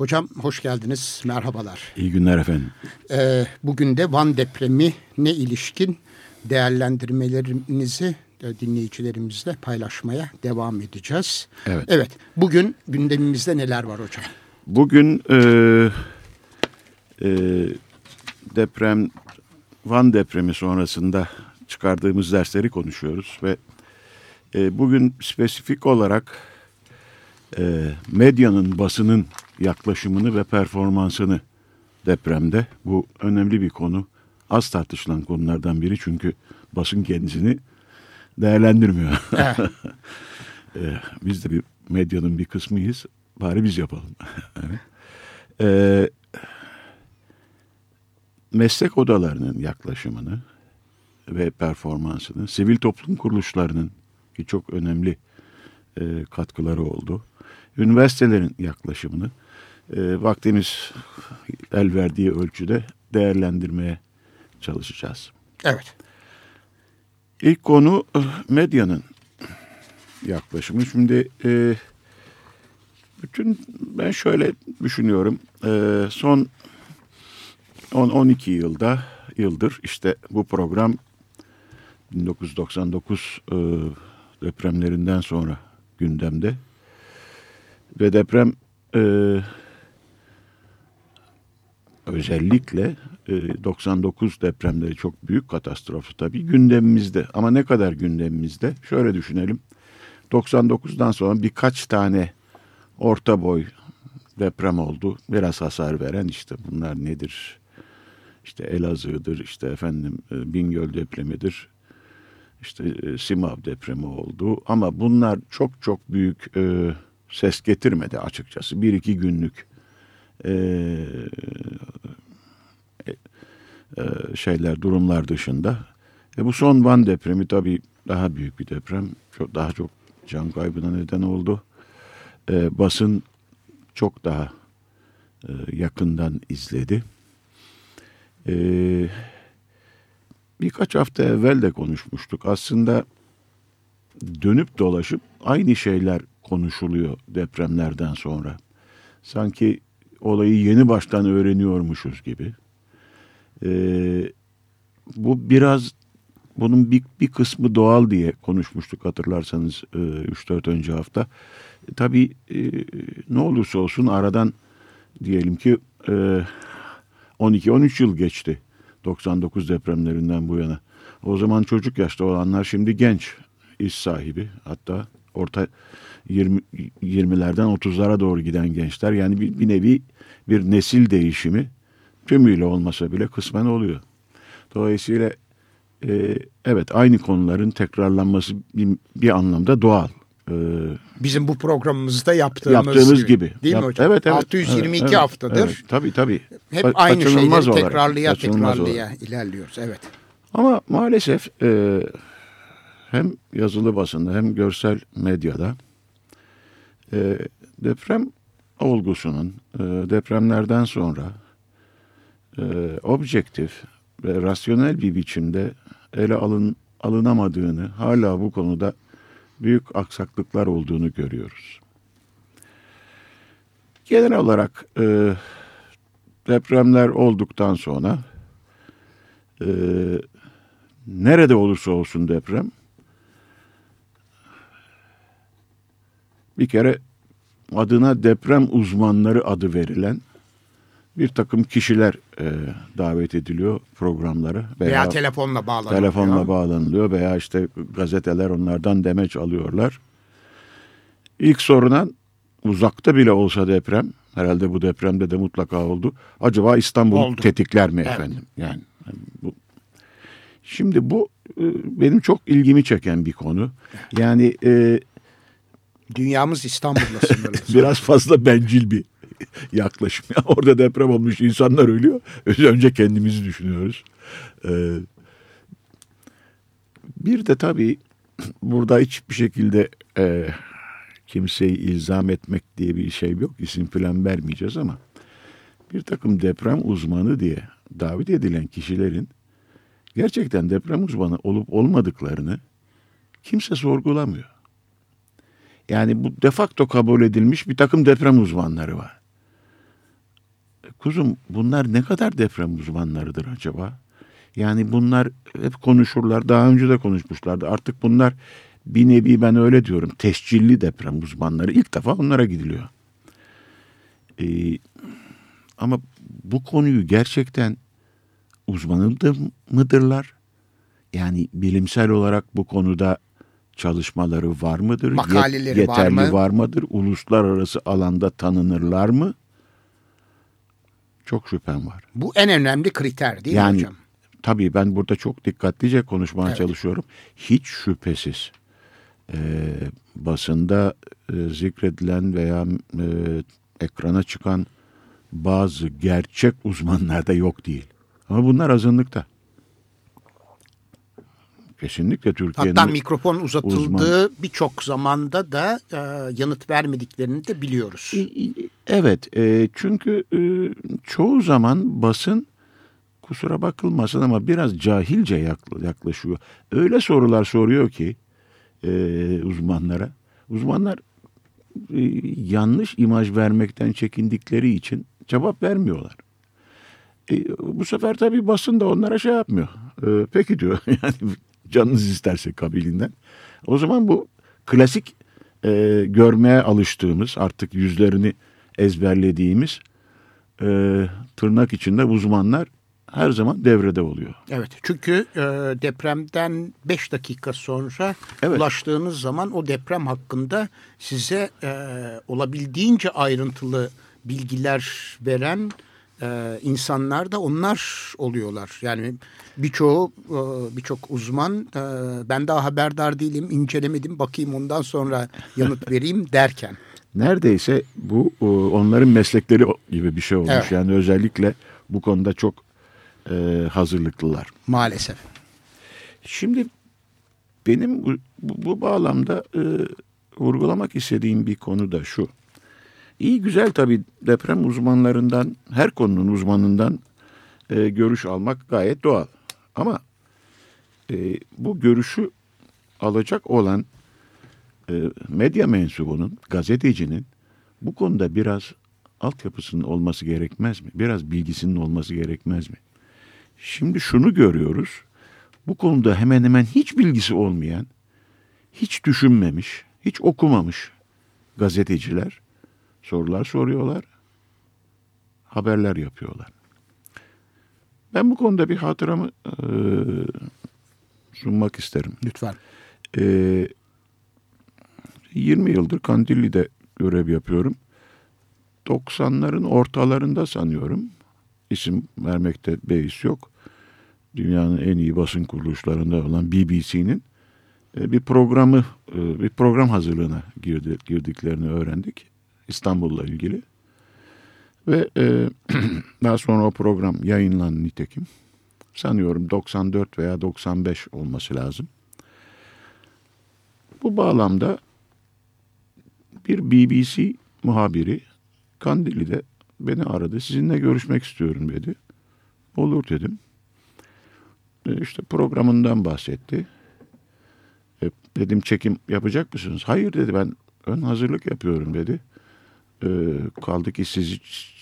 Hocam hoş geldiniz, merhabalar. İyi günler efendim. Ee, bugün de Van depremi ne ilişkin değerlendirmelerinizi dinleyicilerimizle paylaşmaya devam edeceğiz. Evet. Evet, bugün gündemimizde neler var hocam? Bugün e, e, deprem, Van depremi sonrasında çıkardığımız dersleri konuşuyoruz ve e, bugün spesifik olarak e, medyanın, basının yaklaşımını ve performansını depremde. Bu önemli bir konu. Az tartışılan konulardan biri çünkü basın kendisini değerlendirmiyor. ee, biz de bir medyanın bir kısmıyız. Bari biz yapalım. evet. ee, meslek odalarının yaklaşımını ve performansını, sivil toplum kuruluşlarının ki çok önemli e, katkıları oldu. Üniversitelerin yaklaşımını e, vaktimiz el verdiği ölçüde değerlendirmeye çalışacağız. Evet. İlk konu e, medyanın yaklaşımı. Şimdi e, bütün ben şöyle düşünüyorum. E, son 10-12 yılda yıldır işte bu program 1999 e, depremlerinden sonra gündemde ve deprem e, özellikle e, 99 depremleri çok büyük katastrofu tabii gündemimizde. Ama ne kadar gündemimizde? Şöyle düşünelim. 99'dan sonra birkaç tane orta boy deprem oldu. Biraz hasar veren işte bunlar nedir? İşte Elazığ'dır, işte efendim e, Bingöl depremidir. İşte e, Simav depremi oldu. Ama bunlar çok çok büyük e, ses getirmedi açıkçası. Bir iki günlük e, e, şeyler, durumlar dışında. E, bu son Van depremi tabii daha büyük bir deprem. Çok daha çok can kaybına neden oldu. E, basın çok daha e, yakından izledi. E, birkaç hafta evvel de konuşmuştuk. Aslında dönüp dolaşıp aynı şeyler konuşuluyor depremlerden sonra. Sanki olayı yeni baştan öğreniyormuşuz gibi. Ee, bu biraz bunun bir, bir kısmı doğal diye konuşmuştuk hatırlarsanız e, 3-4 önce hafta. E, tabii e, ne olursa olsun aradan diyelim ki e, 12-13 yıl geçti 99 depremlerinden bu yana. O zaman çocuk yaşta olanlar şimdi genç iş sahibi hatta orta 20 20'lerden 30'lara doğru giden gençler yani bir, bir nevi bir nesil değişimi tümüyle olmasa bile kısmen oluyor. Dolayısıyla e, evet aynı konuların tekrarlanması bir, bir anlamda doğal. E, Bizim bu programımızda yaptığımız, yaptığımız gibi. gibi. Değil Yap, mi hocam? Evet, evet, 622 evet, haftadır. Evet, tabii tabii. Hep Ka aynı şeyleri olarak, tekrarlıya tekrarlıya olarak. ilerliyoruz. Evet. Ama maalesef e, hem yazılı basında hem görsel medyada e, deprem olgusunun e, depremlerden sonra e, objektif ve rasyonel bir biçimde ele alın, alınamadığını, hala bu konuda büyük aksaklıklar olduğunu görüyoruz. Genel olarak e, depremler olduktan sonra e, nerede olursa olsun deprem bir kere adına deprem uzmanları adı verilen bir takım kişiler e, davet ediliyor programlara. Veya, veya telefonla bağlanılıyor. Telefonla bağlanılıyor veya işte gazeteler onlardan demeç alıyorlar. İlk sorulan uzakta bile olsa deprem herhalde bu depremde de mutlaka oldu. Acaba İstanbul Oldu. tetikler mi Evet. efendim? Yani bu Şimdi bu e, benim çok ilgimi çeken bir konu. Yani e, Dünyamız İstanbul'la sınırlı. biraz fazla bencil bir yaklaşım. Ya orada deprem olmuş, insanlar ölüyor. Önce kendimizi düşünüyoruz. Ee, bir de tabii burada hiçbir şekilde e, kimseyi ilzam etmek diye bir şey yok. İsim falan vermeyeceğiz ama bir takım deprem uzmanı diye davet edilen kişilerin gerçekten deprem uzmanı olup olmadıklarını kimse sorgulamıyor. Yani bu defakto kabul edilmiş bir takım deprem uzmanları var. Kuzum bunlar ne kadar deprem uzmanlarıdır acaba? Yani bunlar hep konuşurlar. Daha önce de konuşmuşlardı. Artık bunlar bir nevi ben öyle diyorum. Tescilli deprem uzmanları. İlk defa onlara gidiliyor. Ee, ama bu konuyu gerçekten uzmanıdır mıdırlar? Yani bilimsel olarak bu konuda çalışmaları var mıdır? Yet- Makaleleri var yeterli mı? var mıdır? Uluslararası alanda tanınırlar mı? Çok şüphem var. Bu en önemli kriter değil mi yani hocam? tabii ben burada çok dikkatlice konuşmaya Evet. çalışıyorum. Hiç şüphesiz e, basında e, zikredilen veya e, ekrana çıkan bazı gerçek uzmanlarda yok değil. Ama bunlar azınlıkta. Kesinlikle Türkiye'nin Hatta mikrofon uzatıldığı uzman- birçok zamanda da e, yanıt vermediklerini de biliyoruz. Evet, e, çünkü e, çoğu zaman basın kusura bakılmasın ama biraz cahilce yakla- yaklaşıyor. Öyle sorular soruyor ki e, uzmanlara. Uzmanlar e, yanlış imaj vermekten çekindikleri için cevap vermiyorlar. E, bu sefer tabii basın da onlara şey yapmıyor. E, peki diyor yani canınız isterse kabilinden. O zaman bu klasik e, görmeye alıştığımız artık yüzlerini ezberlediğimiz e, tırnak içinde uzmanlar her zaman devrede oluyor. Evet çünkü e, depremden 5 dakika sonra Evet. ulaştığınız zaman o deprem hakkında size e, olabildiğince ayrıntılı bilgiler veren e, insanlar da onlar oluyorlar. Yani birçoğu e, birçok uzman e, ben daha haberdar değilim incelemedim bakayım ondan sonra yanıt vereyim derken. Neredeyse bu e, onların meslekleri gibi bir şey olmuş. Evet. Yani özellikle bu konuda çok e, hazırlıklılar. Maalesef. Şimdi benim bu, bu, bağlamda e, vurgulamak istediğim bir konu da şu. İyi güzel tabii deprem uzmanlarından, her konunun uzmanından e, görüş almak gayet doğal. Ama e, bu görüşü alacak olan e, medya mensubunun, gazetecinin bu konuda biraz altyapısının olması gerekmez mi? Biraz bilgisinin olması gerekmez mi? Şimdi şunu görüyoruz. Bu konuda hemen hemen hiç bilgisi olmayan, hiç düşünmemiş, hiç okumamış gazeteciler sorular soruyorlar, haberler yapıyorlar. Ben bu konuda bir hatıramı e, sunmak isterim. Lütfen. E, 20 yıldır Kandilli'de görev yapıyorum. 90'ların ortalarında sanıyorum. İsim vermekte beis yok. Dünyanın en iyi basın kuruluşlarında olan BBC'nin e, bir programı, e, bir program hazırlığına girdi, girdiklerini öğrendik. İstanbul'la ilgili. Ve e, daha sonra o program yayınlandı nitekim. Sanıyorum 94 veya 95 olması lazım. Bu bağlamda bir BBC muhabiri Kandilli'de beni aradı. Sizinle görüşmek istiyorum dedi. Olur dedim. E, İşte programından bahsetti. E, dedim çekim yapacak mısınız? Hayır dedi ben ön hazırlık yapıyorum dedi. E, kaldı ki sizi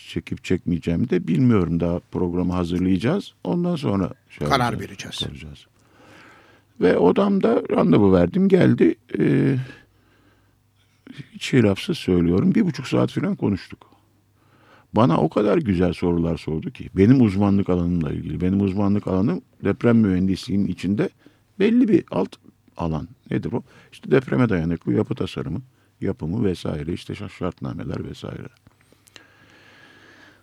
çekip çekmeyeceğimi de bilmiyorum. Daha programı hazırlayacağız. Ondan sonra şey Karar yapacağız, vereceğiz. soracağız. Ve odamda randevu verdim. Geldi. E, hiç şey lafsız söylüyorum. Bir buçuk saat falan konuştuk. Bana o kadar güzel sorular sordu ki. Benim uzmanlık alanımla ilgili. Benim uzmanlık alanım deprem mühendisliğinin içinde belli bir alt alan. Nedir o? İşte depreme dayanıklı yapı tasarımı, yapımı vesaire işte şartnameler vesaire.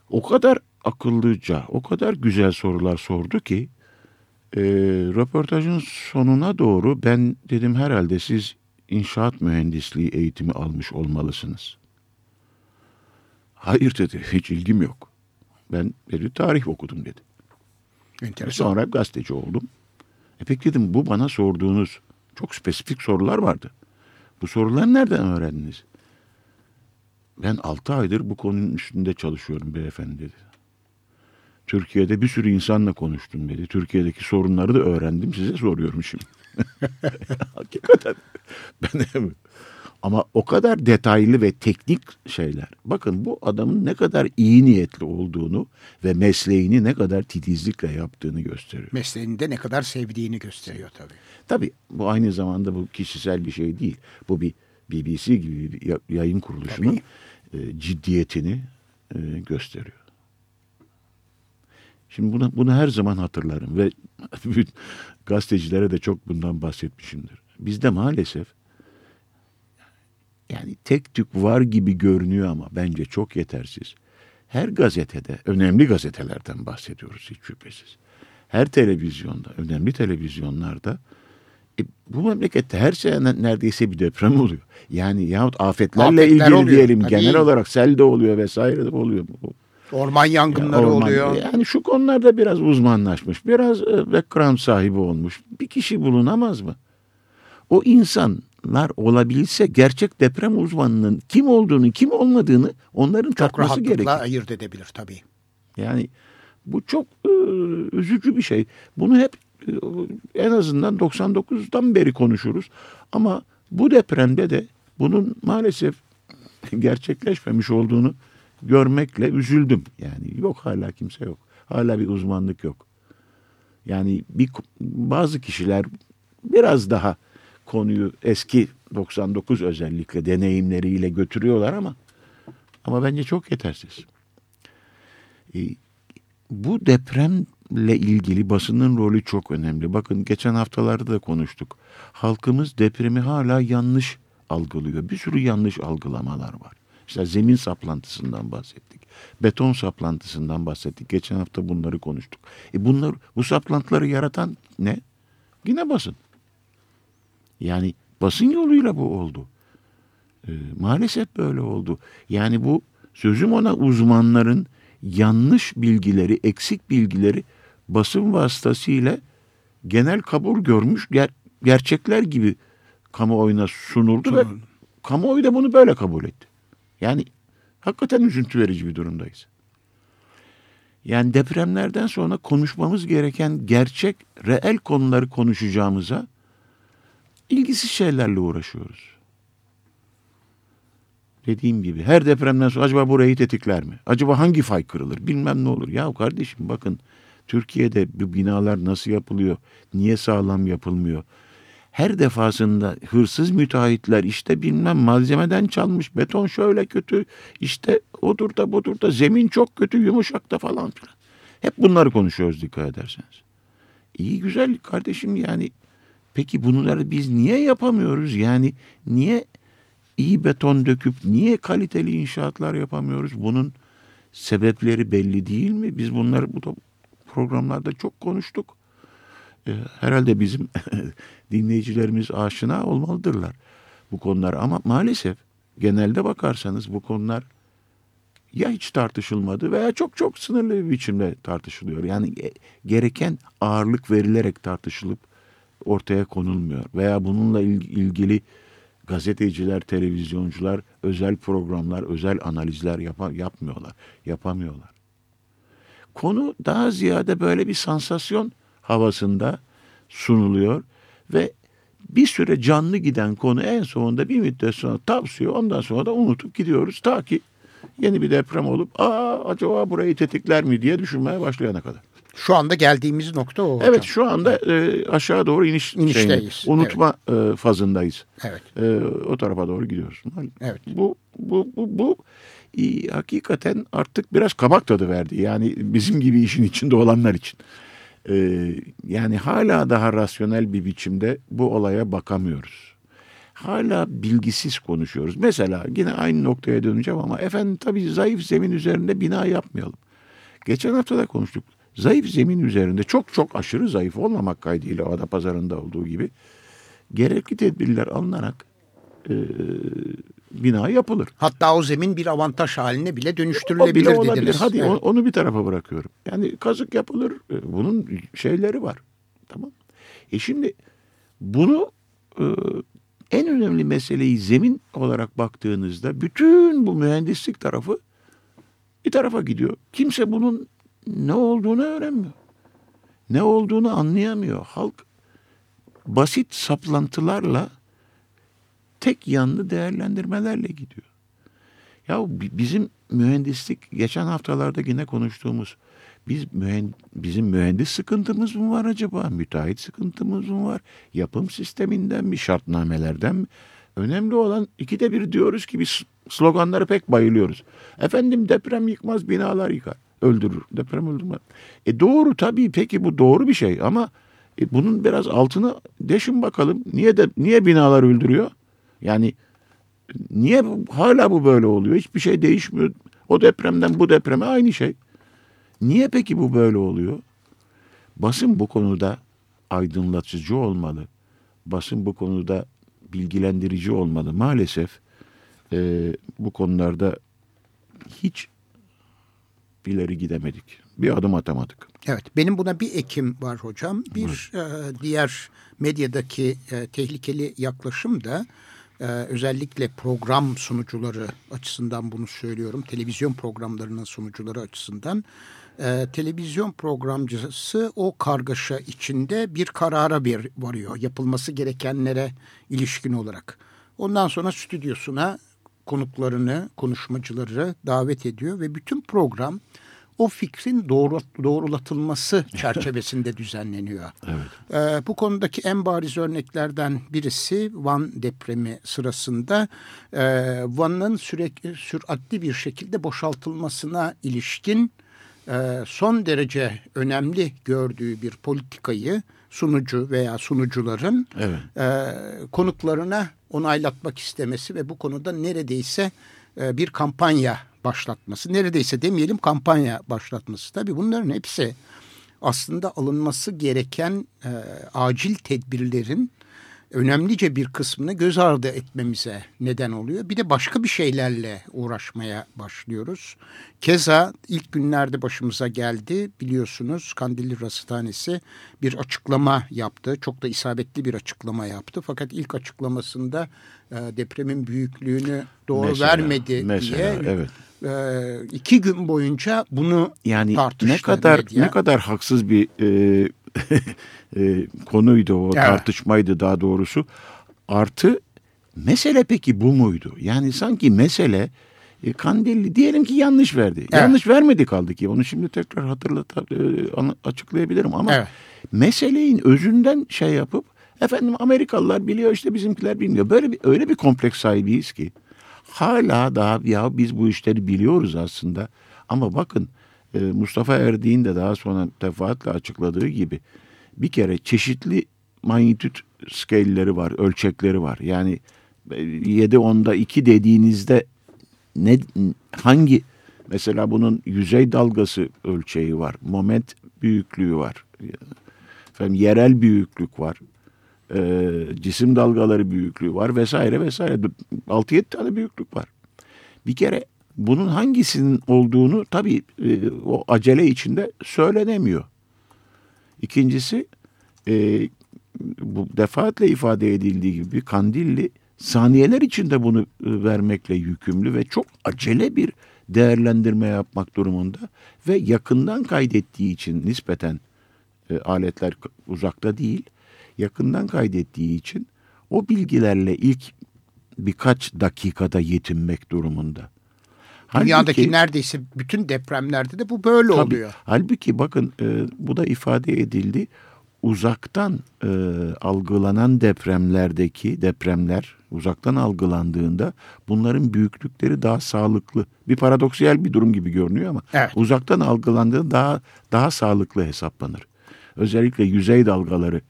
O kadar akıllıca, o kadar güzel sorular sordu ki e, röportajın sonuna doğru ben dedim herhalde siz inşaat mühendisliği eğitimi almış olmalısınız. Hayır dedi hiç ilgim yok. Ben dedi tarih okudum dedi. Enteresan. Sonra gazeteci oldum. E peki dedim bu bana sorduğunuz çok spesifik sorular vardı. Bu soruları nereden öğrendiniz? Ben altı aydır bu konunun üstünde çalışıyorum beyefendi dedi. Türkiye'de bir sürü insanla konuştum dedi. Türkiye'deki sorunları da öğrendim size soruyorum şimdi. Hakikaten. Ben ama o kadar detaylı ve teknik şeyler. Bakın bu adamın ne kadar iyi niyetli olduğunu ve mesleğini ne kadar titizlikle yaptığını gösteriyor. Mesleğini de ne kadar sevdiğini gösteriyor tabii. Tabii bu aynı zamanda bu kişisel bir şey değil. Bu bir BBC gibi bir yayın kuruluşunun e, ciddiyetini e, gösteriyor. Şimdi bunu, bunu her zaman hatırlarım ve gazetecilere de çok bundan bahsetmişimdir. Bizde maalesef yani tek tük var gibi görünüyor ama bence çok yetersiz. Her gazetede, önemli gazetelerden bahsediyoruz hiç şüphesiz. Her televizyonda, önemli televizyonlarda e, bu memlekette her sene neredeyse bir deprem oluyor. Yani yahut afetlerle Afetler ilgili oluyor. diyelim Tabii. genel olarak sel de oluyor vesaire de oluyor. Orman yangınları ya, orman, oluyor. Yani şu konularda biraz uzmanlaşmış, biraz e, background sahibi olmuş bir kişi bulunamaz mı? O insanlar olabilse gerçek deprem uzmanının kim olduğunu, kim olmadığını onların çok tartması gerekir. Çok rahatlıkla ayırt edebilir tabii. Yani bu çok e, üzücü bir şey. Bunu hep e, en azından 99'dan beri konuşuruz. Ama bu depremde de bunun maalesef gerçekleşmemiş olduğunu görmekle üzüldüm. Yani yok hala kimse yok. Hala bir uzmanlık yok. Yani bir bazı kişiler biraz daha konuyu eski 99 özellikle deneyimleriyle götürüyorlar ama ama bence çok yetersiz. E, bu depremle ilgili basının rolü çok önemli. Bakın geçen haftalarda da konuştuk. Halkımız depremi hala yanlış algılıyor. Bir sürü yanlış algılamalar var. İşte zemin saplantısından bahsettik. Beton saplantısından bahsettik. Geçen hafta bunları konuştuk. E bunlar bu saplantıları yaratan ne? Yine basın. Yani basın yoluyla bu oldu. E, maalesef böyle oldu. Yani bu sözüm ona uzmanların yanlış bilgileri, eksik bilgileri basın vasıtasıyla genel kabul görmüş ger gerçekler gibi kamuoyuna sunuldu Sonra. ve kamuoyu da bunu böyle kabul etti. Yani hakikaten üzüntü verici bir durumdayız. Yani depremlerden sonra konuşmamız gereken gerçek, reel konuları konuşacağımıza ilgisiz şeylerle uğraşıyoruz. Dediğim gibi her depremden sonra acaba burayı tetikler mi? Acaba hangi fay kırılır? Bilmem ne olur. Ya kardeşim bakın Türkiye'de bu binalar nasıl yapılıyor? Niye sağlam yapılmıyor? her defasında hırsız müteahhitler işte bilmem malzemeden çalmış beton şöyle kötü işte odur da budur da zemin çok kötü yumuşak da falan filan. Hep bunları konuşuyoruz dikkat ederseniz. İyi güzel kardeşim yani peki bunları biz niye yapamıyoruz? Yani niye iyi beton döküp niye kaliteli inşaatlar yapamıyoruz? Bunun sebepleri belli değil mi? Biz bunları bu programlarda çok konuştuk. Ee, herhalde bizim dinleyicilerimiz aşina olmalıdırlar bu konular. Ama maalesef genelde bakarsanız bu konular ya hiç tartışılmadı veya çok çok sınırlı bir biçimde tartışılıyor. Yani gereken ağırlık verilerek tartışılıp ortaya konulmuyor. Veya bununla ilgili gazeteciler, televizyoncular özel programlar, özel analizler yap yapmıyorlar, yapamıyorlar. Konu daha ziyade böyle bir sansasyon havasında sunuluyor ve bir süre canlı giden konu en sonunda bir müddet sonra tavsiyor ondan sonra da unutup gidiyoruz ta ki yeni bir deprem olup aa acaba burayı tetikler mi diye düşünmeye başlayana kadar. Şu anda geldiğimiz nokta o. Evet şu anda e, aşağı doğru iniş İnişteyiz. Şeyini, unutma evet. e, fazındayız. Evet. E, o tarafa doğru gidiyoruz. Evet. Bu bu bu bu e, hakikaten artık biraz kabak tadı verdi. Yani bizim gibi işin içinde olanlar için. Ee, yani hala daha rasyonel bir biçimde bu olaya bakamıyoruz. hala bilgisiz konuşuyoruz. Mesela yine aynı noktaya döneceğim ama efendim tabii zayıf zemin üzerinde bina yapmayalım. Geçen hafta da konuştuk. Zayıf zemin üzerinde çok çok aşırı zayıf olmamak kaydıyla ada pazarında olduğu gibi gerekli tedbirler alınarak e, bina yapılır. Hatta o zemin bir avantaj haline bile O dönüştürülebilir bile olabilir. dediniz. Hadi Evet. onu, onu bir tarafa bırakıyorum. Yani kazık yapılır. E, Bunun şeyleri var. Tamam. E şimdi bunu e, en önemli meseleyi zemin olarak baktığınızda bütün bu mühendislik tarafı bir tarafa gidiyor. Kimse bunun ne olduğunu öğrenmiyor. Ne olduğunu anlayamıyor. Halk basit saplantılarla tek yanlı değerlendirmelerle gidiyor. Ya bi- bizim mühendislik geçen haftalarda yine konuştuğumuz biz mühend, bizim mühendis sıkıntımız mı var acaba? Müteahhit sıkıntımız mı var? Yapım sisteminden mi? Şartnamelerden mi? Önemli olan ikide bir diyoruz ki biz sloganları pek bayılıyoruz. Efendim deprem yıkmaz binalar yıkar. Öldürür. Deprem öldürmez. E doğru tabii peki bu doğru bir şey ama e, bunun biraz altına deşin bakalım. Niye de niye binalar öldürüyor? Yani Niye hala bu böyle oluyor? Hiçbir şey değişmiyor. O depremden bu depreme aynı şey. Niye peki bu böyle oluyor? Basın bu konuda aydınlatıcı olmalı. Basın bu konuda bilgilendirici olmalı. Maalesef e, bu konularda hiç ileri gidemedik. Bir adım atamadık. Evet, benim buna bir ekim var hocam. Bir e, diğer medyadaki e, tehlikeli yaklaşım da e, özellikle program sunucuları açısından bunu söylüyorum. Televizyon programlarının sunucuları açısından. E, televizyon programcısı o kargaşa içinde bir karara bir varıyor. Yapılması gerekenlere ilişkin olarak. Ondan sonra stüdyosuna konuklarını, konuşmacıları davet ediyor ve bütün program o fikrin doğru, doğrulatılması çerçevesinde düzenleniyor. Evet. Ee, bu konudaki en bariz örneklerden birisi Van depremi sırasında e, Van'ın sürekli süratli bir şekilde boşaltılmasına ilişkin e, son derece önemli gördüğü bir politikayı sunucu veya sunucuların Evet. e, konuklarına onaylatmak istemesi ve bu konuda neredeyse e, bir kampanya başlatması. Neredeyse demeyelim kampanya başlatması. Tabii bunların hepsi aslında alınması gereken e, acil tedbirlerin önemlice bir kısmını göz ardı etmemize neden oluyor. Bir de başka bir şeylerle uğraşmaya başlıyoruz. Keza ilk günlerde başımıza geldi biliyorsunuz Kandilli Rasathanesi bir açıklama yaptı. Çok da isabetli bir açıklama yaptı. Fakat ilk açıklamasında e, depremin büyüklüğünü doğru Mesela, vermedi mesela, diye evet. e, iki gün boyunca bunu Yani tartıştı ne kadar medya. ne kadar haksız bir e, e, konuydu o Evet. tartışmaydı daha doğrusu. Artı mesele peki bu muydu? Yani sanki mesele e, Kandilli diyelim ki yanlış verdi. Yanlış vermedi kaldı ki. Onu şimdi tekrar hatırlat e, açıklayabilirim ama Evet. meseleyin özünden şey yapıp efendim Amerikalılar biliyor işte bizimkiler bilmiyor. Böyle bir öyle bir kompleks sahibiyiz ki hala daha ya biz bu işleri biliyoruz aslında. Ama bakın e, Mustafa Erdiğin de daha sonra defaatle açıkladığı gibi bir kere çeşitli manyetüt scale'leri var, ölçekleri var. Yani 7 onda 2 dediğinizde ne hangi mesela bunun yüzey dalgası ölçeği var, moment büyüklüğü var. Efendim yerel büyüklük var. e, cisim dalgaları büyüklüğü var vesaire vesaire. 6-7 tane büyüklük var. Bir kere bunun hangisinin olduğunu tabii e, o acele içinde söylenemiyor. İkincisi e, bu defaatle ifade edildiği gibi Kandilli saniyeler içinde bunu e, vermekle yükümlü ve çok acele bir değerlendirme yapmak durumunda ve yakından kaydettiği için nispeten e, aletler uzakta değil yakından kaydettiği için o bilgilerle ilk birkaç dakikada yetinmek durumunda. Dünyadaki Halbuki- neredeyse bütün depremlerde de bu böyle Tabii. oluyor. Halbuki bakın e, bu da ifade edildi. Uzaktan e, algılanan depremlerdeki depremler uzaktan algılandığında bunların büyüklükleri daha sağlıklı. Bir paradoksiyel bir durum gibi görünüyor ama Evet. uzaktan algılandığında daha daha sağlıklı hesaplanır. Özellikle yüzey dalgaları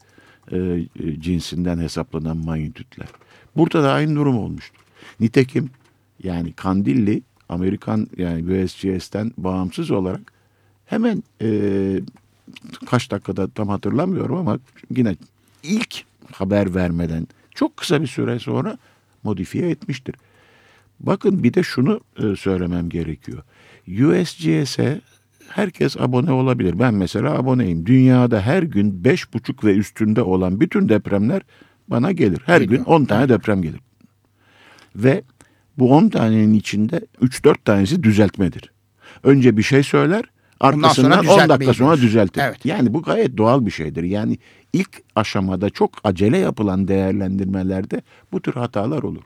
e, e, cinsinden hesaplanan manyetütler. Burada da aynı durum olmuştur. Nitekim yani Kandilli Amerikan yani USGS'ten bağımsız olarak hemen e, kaç dakikada tam hatırlamıyorum ama yine ilk haber vermeden çok kısa bir süre sonra modifiye etmiştir. Bakın bir de şunu e, söylemem gerekiyor. USGS'e herkes abone olabilir. Ben mesela aboneyim. Dünyada her gün beş buçuk ve üstünde olan bütün depremler bana gelir. Her Geliyor. gün on tane deprem gelir. Ve bu on tanenin içinde üç dört tanesi düzeltmedir. Önce bir şey söyler, arkasından on dakika sonra düzeltir. Evet. Yani bu gayet doğal bir şeydir. Yani ilk aşamada çok acele yapılan değerlendirmelerde bu tür hatalar olur.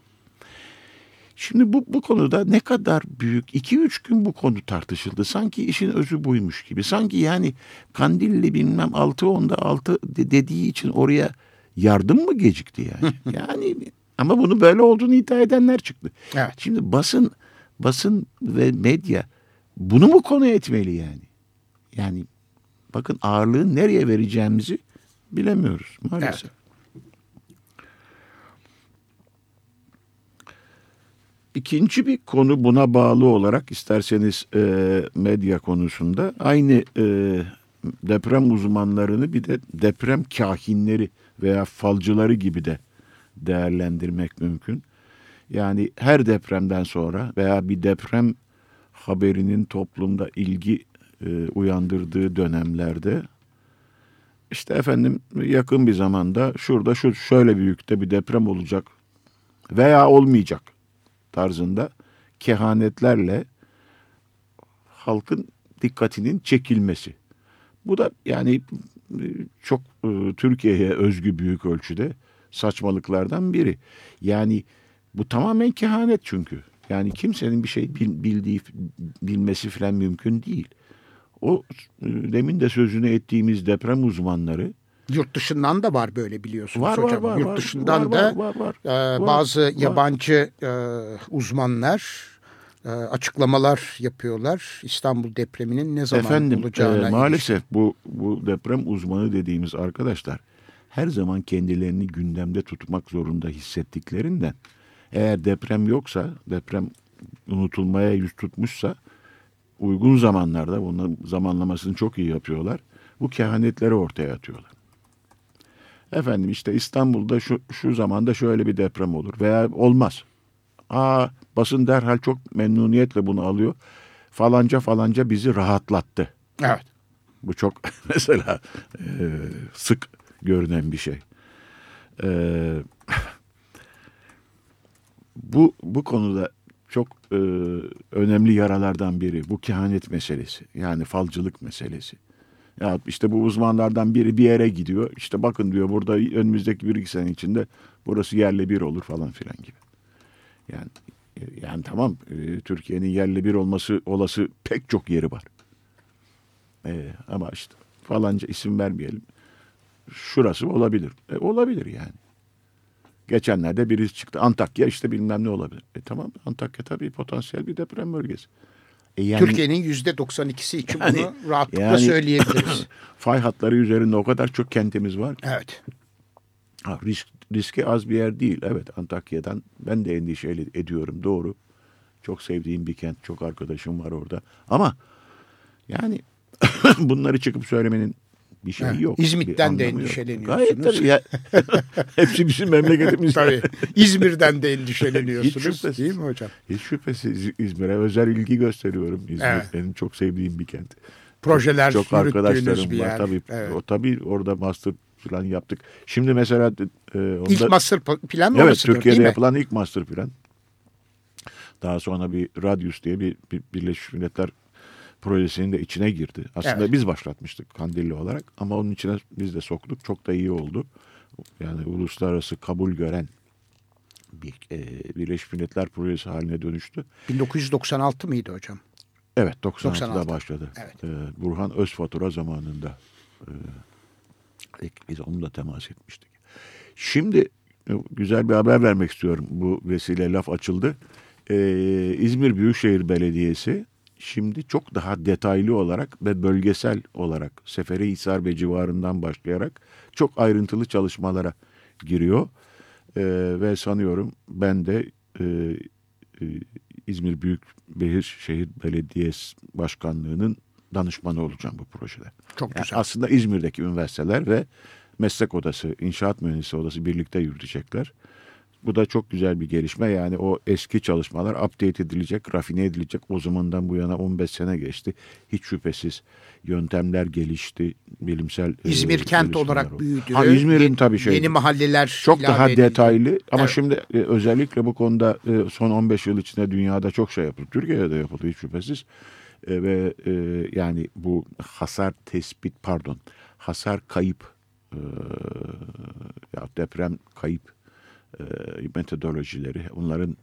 Şimdi bu, bu konuda ne kadar büyük, iki üç gün bu konu tartışıldı. Sanki işin özü buymuş gibi. Sanki yani Kandilli bilmem altı onda altı dediği için oraya yardım mı gecikti yani? yani ama bunu böyle olduğunu iddia edenler çıktı. Evet. Şimdi basın, basın ve medya bunu mu konu etmeli yani? Yani bakın ağırlığı nereye vereceğimizi bilemiyoruz maalesef. Evet. İkinci bir konu buna bağlı olarak isterseniz e, medya konusunda aynı e, deprem uzmanlarını bir de deprem kahinleri veya falcıları gibi de değerlendirmek mümkün. Yani her depremden sonra veya bir deprem haberinin toplumda ilgi e, uyandırdığı dönemlerde işte efendim yakın bir zamanda şurada şu şöyle büyükte bir deprem olacak veya olmayacak tarzında kehanetlerle halkın dikkatinin çekilmesi. Bu da yani e, çok e, Türkiye'ye özgü büyük ölçüde saçmalıklardan biri. Yani bu tamamen kehanet çünkü. Yani kimsenin bir şey bildiği, bilmesi falan mümkün değil. O e, demin de sözünü ettiğimiz deprem uzmanları Yurt dışından da var böyle biliyorsunuz var, hocam. Var, var, Yurt dışından var, da var, var, var, e, bazı var. yabancı e, uzmanlar e, açıklamalar yapıyorlar. İstanbul depreminin ne zaman Efendim, olacağına. E, maalesef bu bu deprem uzmanı dediğimiz arkadaşlar her zaman kendilerini gündemde tutmak zorunda hissettiklerinden eğer deprem yoksa, deprem unutulmaya yüz tutmuşsa uygun zamanlarda bunun zamanlamasını çok iyi yapıyorlar. Bu kehanetleri ortaya atıyorlar. Efendim işte İstanbul'da şu, şu zamanda şöyle bir deprem olur veya olmaz. Aa basın derhal çok memnuniyetle bunu alıyor. Falanca falanca bizi rahatlattı. Evet. Bu çok mesela e, sık görünen bir şey. E, bu bu konuda çok e, önemli yaralardan biri bu kehanet meselesi. Yani falcılık meselesi. Ya işte bu uzmanlardan biri bir yere gidiyor. İşte bakın diyor burada önümüzdeki bir iki sene içinde burası yerle bir olur falan filan gibi. Yani yani tamam e, Türkiye'nin yerle bir olması olası pek çok yeri var. E, ama işte falanca isim vermeyelim. Şurası olabilir. E, olabilir yani. Geçenlerde birisi çıktı. Antakya işte bilmem ne olabilir. E tamam Antakya tabii potansiyel bir deprem bölgesi. E yani, Türkiye'nin yüzde 92'si için yani, bunu rahatlıkla yani, söyleyebiliriz. fay hatları üzerinde o kadar çok kentimiz var ki. Evet. Ha, risk, riski az bir yer değil. Evet Antakya'dan ben de endişe ediyorum doğru. Çok sevdiğim bir kent. Çok arkadaşım var orada. Ama yani bunları çıkıp söylemenin bir şey yok. İzmit'ten de endişeleniyorsunuz. Gayet tabii. Ya, hepsi bizim memleketimiz. tabii. İzmir'den de endişeleniyorsunuz. Hiç şüphesiz. Değil mi hocam? Hiç şüphesiz İzmir'e özel ilgi gösteriyorum. İzmir evet. benim çok sevdiğim bir kent. Projeler çok, çok arkadaşlarım bir var. Yer. Tabii, evet. o, tabii orada master plan yaptık. Şimdi mesela... E, onda, ilk master plan mı Evet Türkiye'de yapılan ilk master plan. Daha sonra bir Radius diye bir, bir Birleşmiş Milletler projesinin de içine girdi. Aslında evet. biz başlatmıştık Kandilli olarak ama onun içine biz de soktuk. Çok da iyi oldu. Yani uluslararası kabul gören bir e, Birleşmiş Milletler projesi haline dönüştü. 1996 mıydı hocam? Evet 96'da 96. başladı. Evet. E, Burhan Özfatura zamanında e, biz onunla temas etmiştik. Şimdi e, güzel bir haber vermek istiyorum. Bu vesile laf açıldı. Ee, İzmir Büyükşehir Belediyesi şimdi çok daha detaylı olarak ve bölgesel olarak Seferihisar ve civarından başlayarak çok ayrıntılı çalışmalara giriyor. E, ve sanıyorum ben de e, e, İzmir Büyükşehir Şehir Belediyesi Başkanlığı'nın danışmanı olacağım bu projede. Çok Yani güzel. aslında İzmir'deki üniversiteler ve meslek odası, inşaat mühendisi odası birlikte yürütecekler. Bu da çok güzel bir gelişme. Yani o eski çalışmalar update edilecek, rafine edilecek. O zamandan bu yana 15 sene geçti. Hiç şüphesiz yöntemler gelişti, bilimsel e, İzmir kent gelişmeler olarak oldu. büyüdü. Ha, İzmir'in tabii şey. Yeni mahalleler çok daha edildi. detaylı ama Evet. şimdi e, özellikle bu konuda e, son 15 yıl içinde dünyada çok şey yapıldı. Türkiye'de de yapıldı hiç şüphesiz. E, ve e, yani bu hasar tespit pardon hasar kayıp e, ya deprem kayıp e, metodolojileri onların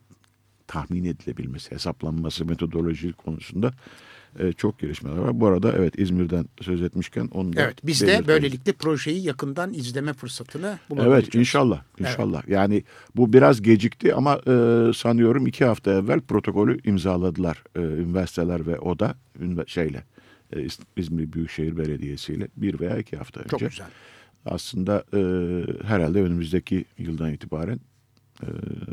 tahmin edilebilmesi, hesaplanması metodoloji konusunda e, çok gelişmeler var. Bu arada evet İzmir'den söz etmişken onu da Evet biz de böylelikle projeyi yakından izleme fırsatını bulabileceğiz. Evet inşallah inşallah. Yani bu biraz gecikti ama e, sanıyorum iki hafta evvel protokolü imzaladılar e, üniversiteler ve ODA şeyle e, İz- İzmir Büyükşehir Belediyesi ile bir veya iki hafta önce. Çok güzel. Aslında e, herhalde önümüzdeki yıldan itibaren e,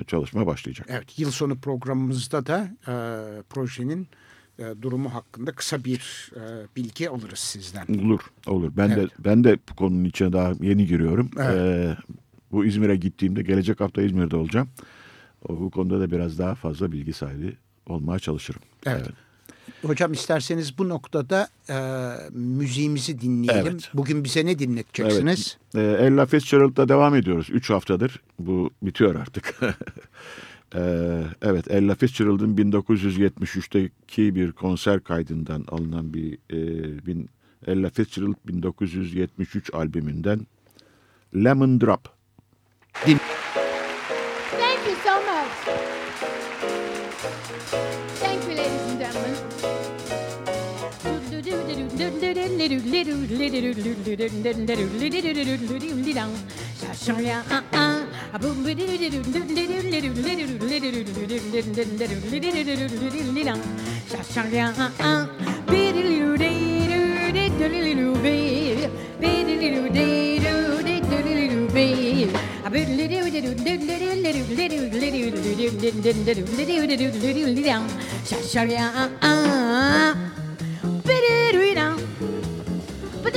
çalışma başlayacak. Evet yıl sonu programımızda da e, projenin e, durumu hakkında kısa bir e, bilgi alırız sizden. Olur, olur. Ben Evet. de ben de bu konunun içine daha yeni giriyorum. Evet. Ee, bu İzmir'e gittiğimde gelecek hafta İzmir'de olacağım. O, bu konuda da biraz daha fazla bilgi sahibi olmaya çalışırım. Evet. Hocam isterseniz bu noktada e, müziğimizi dinleyelim. Evet. Bugün bize ne dinleteceksiniz? Ee, Ella Fitzgerald'da devam ediyoruz. Üç haftadır. Bu bitiyor artık. Ee, evet Ella Fitzgerald'ın 1973'teki bir konser kaydından alınan bir e, bin, Ella Fitzgerald 1973 albümünden Lemon Drop. Thank you so much. change rien, hein, hein. Ça change rien, hein, hein. Ça change rien, hein, hein.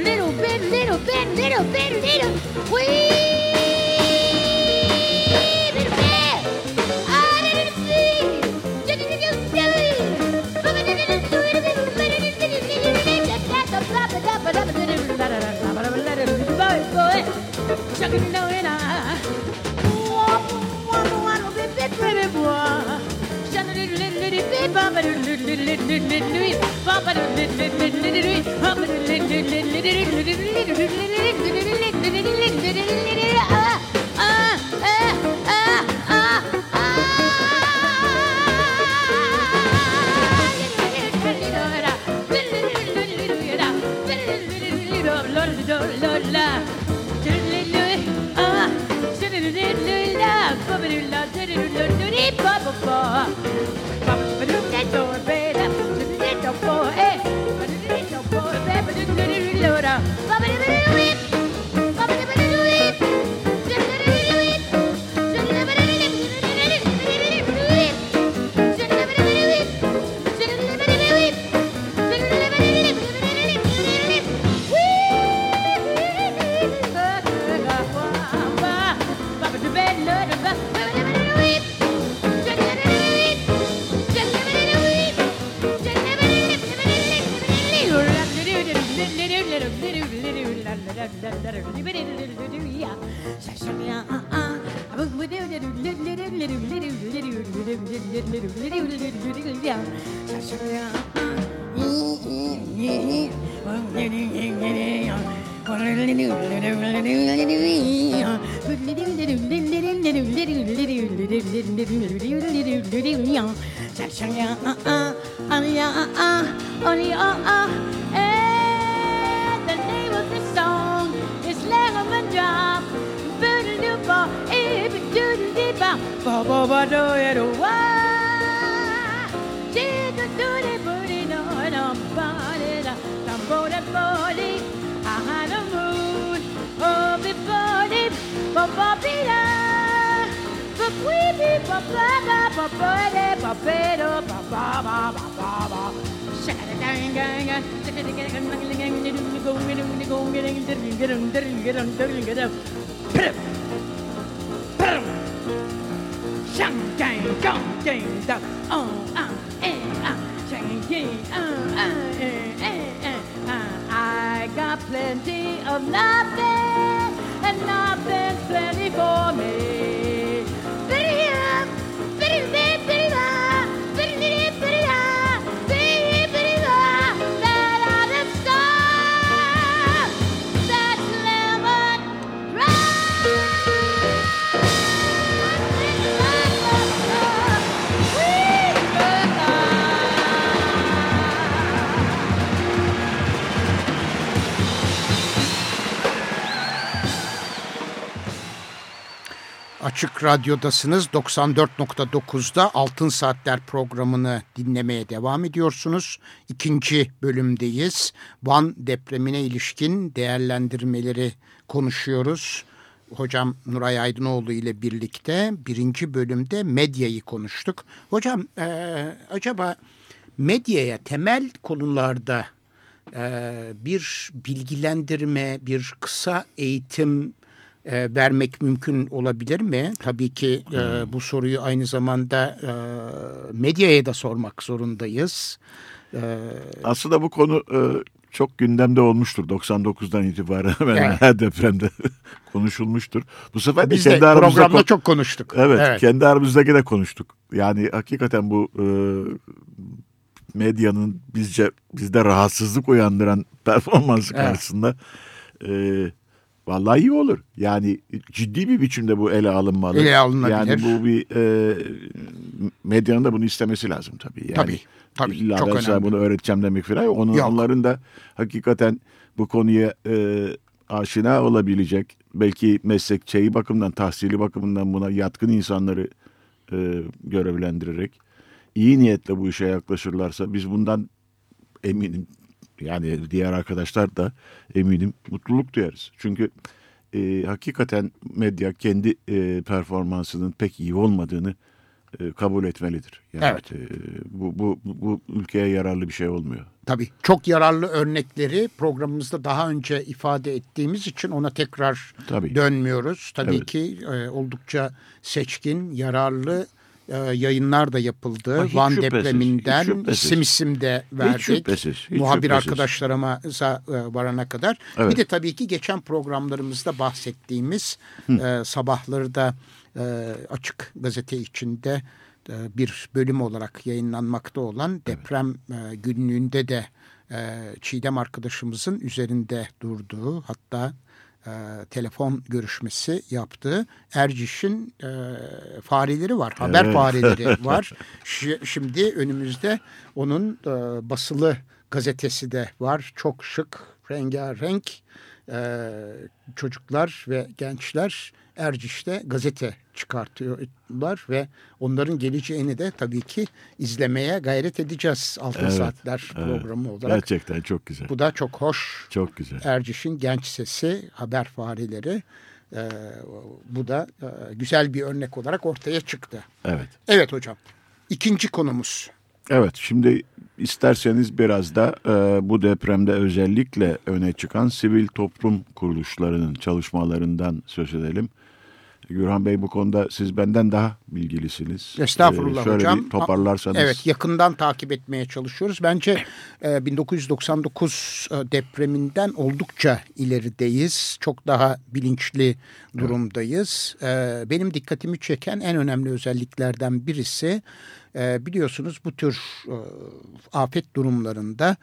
Little bit, little bit, little bit, little wee, little chucking down in a wop wop I do it why? Jigga do the booty, no, no, body, no, no, body, body. I had a mood, oh, the body, for popular, for creepy, for blaga, for body, for pedo, for ba ba ba ba ba. Shaka da gang gang, shaka da gang gang, gang gang, gang gang, gang gang, gang gang, gang gang, gang gang, gang gang, gang gang, gang gang, gong ding da oh ah eh ah shang yi ah eh eh ah I got plenty of nothing and nothing's plenty for me. Açık Radyo'dasınız. 94.9'da Altın Saatler programını dinlemeye devam ediyorsunuz. İkinci bölümdeyiz. Van depremine ilişkin değerlendirmeleri konuşuyoruz. Hocam Nuray Aydınoğlu ile birlikte birinci bölümde medyayı konuştuk. Hocam eee, acaba medyaya temel konularda eee, bir bilgilendirme, bir kısa eğitim e, vermek mümkün olabilir mi? Tabii ki e, bu soruyu aynı zamanda e, medyaya da sormak zorundayız. E, Aslında bu konu e, çok gündemde olmuştur. 99'dan itibaren hemen Evet. her depremde konuşulmuştur. Bu sefer de biz de kendi aramızda programda kon- çok konuştuk. Evet, kendi aramızdaki de konuştuk. Yani hakikaten bu e, medyanın bizce bizde rahatsızlık uyandıran performansı Evet. karşısında e, vallahi iyi olur. Yani ciddi bir biçimde bu ele alınmalı. Ele alınabilir. Yani bu bir e, medyanın da bunu istemesi lazım tabii. Yani Tabii, tabii. İlla Çok ben önemli. bunu öğreteceğim demek falan. Onun, Yok. Onların da hakikaten bu konuya e, aşina olabilecek belki meslek şeyi bakımından, tahsili bakımından buna yatkın insanları e, görevlendirerek iyi niyetle bu işe yaklaşırlarsa biz bundan eminim yani diğer arkadaşlar da eminim mutluluk duyarız. Çünkü e, hakikaten medya kendi e, performansının pek iyi olmadığını e, kabul etmelidir. Yani, Evet. e, bu, bu, bu ülkeye yararlı bir şey olmuyor. Tabii çok yararlı örnekleri programımızda daha önce ifade ettiğimiz için ona tekrar Tabii. dönmüyoruz. Tabii Evet. ki e, oldukça seçkin, yararlı e, yayınlar da yapıldı. Ha, hiç Van şüphesiz, depreminden hiç şüphesiz. isim isim de verdik. şüphesiz, hiç Muhabir şüphesiz. arkadaşlarımıza e, varana kadar. Evet. Bir de tabii ki geçen programlarımızda bahsettiğimiz e, sabahları da e, açık gazete içinde e, bir bölüm olarak yayınlanmakta olan deprem e, günlüğünde de e, Çiğdem arkadaşımızın üzerinde durduğu hatta e, telefon görüşmesi yaptığı Erciş'in e, fareleri var. Haber Evet. fareleri var. Şi- Şimdi önümüzde onun e, basılı gazetesi de var. Çok şık, rengarenk e, çocuklar ve gençler Erciş'te gazete çıkartıyorlar ve onların geleceğini de tabii ki izlemeye gayret edeceğiz Altın Evet, Saatler evet. programı olarak. Gerçekten çok güzel. Bu da çok hoş. Çok güzel. Erciş'in genç sesi, haber fareleri. e, bu da e, güzel bir örnek olarak ortaya çıktı. Evet. Evet hocam. İkinci konumuz. Evet şimdi isterseniz biraz da e, bu depremde özellikle öne çıkan sivil toplum kuruluşlarının çalışmalarından söz edelim. Gürhan Bey bu konuda siz benden daha bilgilisiniz. Estağfurullah Ee, şöyle hocam. bir toparlarsanız. Evet yakından takip etmeye çalışıyoruz. Bence e, 1999 e, depreminden oldukça ilerideyiz. Çok daha bilinçli durumdayız. E, benim dikkatimi çeken en önemli özelliklerden birisi e, biliyorsunuz bu tür e, afet durumlarında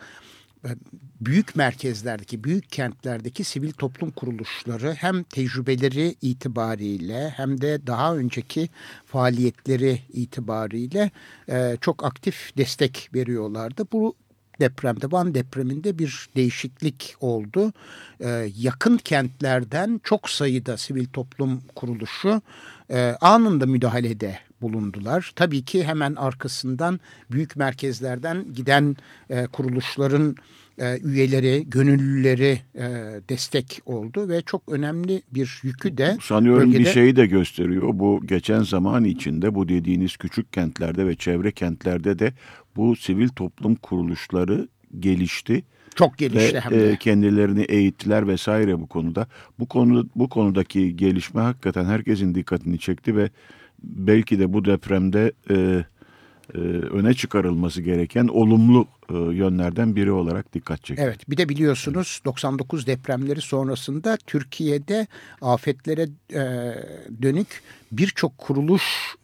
büyük merkezlerdeki, büyük kentlerdeki sivil toplum kuruluşları hem tecrübeleri itibariyle hem de daha önceki faaliyetleri itibariyle e, çok aktif destek veriyorlardı. Bu depremde, Van depreminde bir değişiklik oldu. E, yakın kentlerden çok sayıda sivil toplum kuruluşu e, anında müdahalede bulundular. Tabii ki hemen arkasından büyük merkezlerden giden e, kuruluşların e, üyeleri, gönüllüleri e, destek oldu ve çok önemli bir yükü de Sanıyorum bölgede... bir şeyi de gösteriyor. Bu geçen zaman içinde bu dediğiniz küçük kentlerde ve çevre kentlerde de bu sivil toplum kuruluşları gelişti. Çok gelişti ve hem de. e, kendilerini eğittiler vesaire bu konuda. Bu konu bu konudaki gelişme hakikaten herkesin dikkatini çekti ve belki de bu depremde e, e, öne çıkarılması gereken olumlu e, yönlerden biri olarak dikkat çekti. Evet bir de biliyorsunuz 99 depremleri sonrasında Türkiye'de afetlere e, dönük birçok kuruluş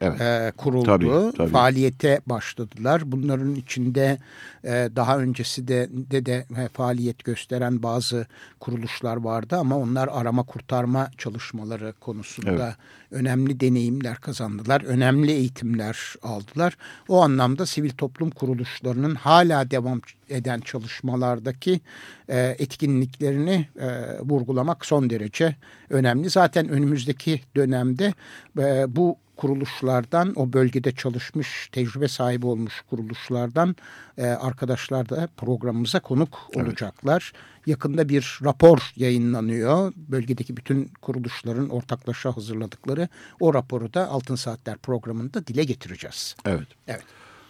Evet. e, kuruldu. Tabii, tabii. Faaliyete başladılar. Bunların içinde e, daha öncesi de de, de e, faaliyet gösteren bazı kuruluşlar vardı ama onlar arama kurtarma çalışmaları konusunda önemli deneyimler kazandılar. Önemli eğitimler aldılar. O anlamda sivil toplum kuruluşlarının hala devam eden çalışmalardaki e, etkinliklerini e, vurgulamak son derece önemli. Zaten önümüzdeki dönemde e, bu kuruluşlardan, o bölgede çalışmış, tecrübe sahibi olmuş kuruluşlardan e, arkadaşlar da programımıza konuk olacaklar. Yakında bir rapor yayınlanıyor. Bölgedeki bütün kuruluşların ortaklaşa hazırladıkları o raporu da Altın Saatler programında dile getireceğiz. Evet. Evet.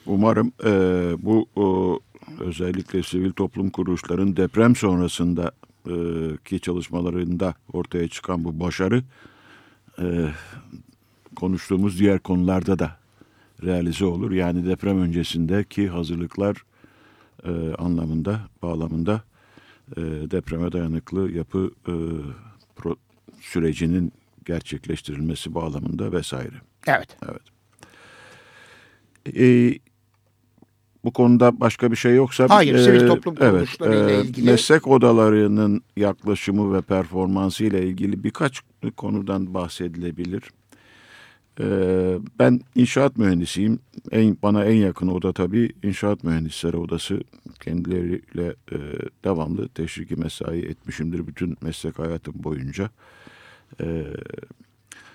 Umarım e, bu o, özellikle sivil toplum kuruluşların deprem sonrasında e, ki çalışmalarında ortaya çıkan bu başarı e, konuştuğumuz diğer konularda da realize olur. Yani deprem öncesindeki hazırlıklar e, anlamında, bağlamında e, depreme dayanıklı yapı e, pro, sürecinin gerçekleştirilmesi bağlamında vesaire. Evet. Evet. E, bu konuda başka bir şey yoksa... Hayır, sivil e, toplum kuruluşlarıyla evet, e, ilgili- Meslek odalarının yaklaşımı ve performansı ile ilgili birkaç konudan bahsedilebilir. E, ben inşaat mühendisiyim. En, bana en yakın oda tabii inşaat mühendisleri odası. Kendileriyle e, devamlı teşviki mesai etmişimdir bütün meslek hayatım boyunca. E,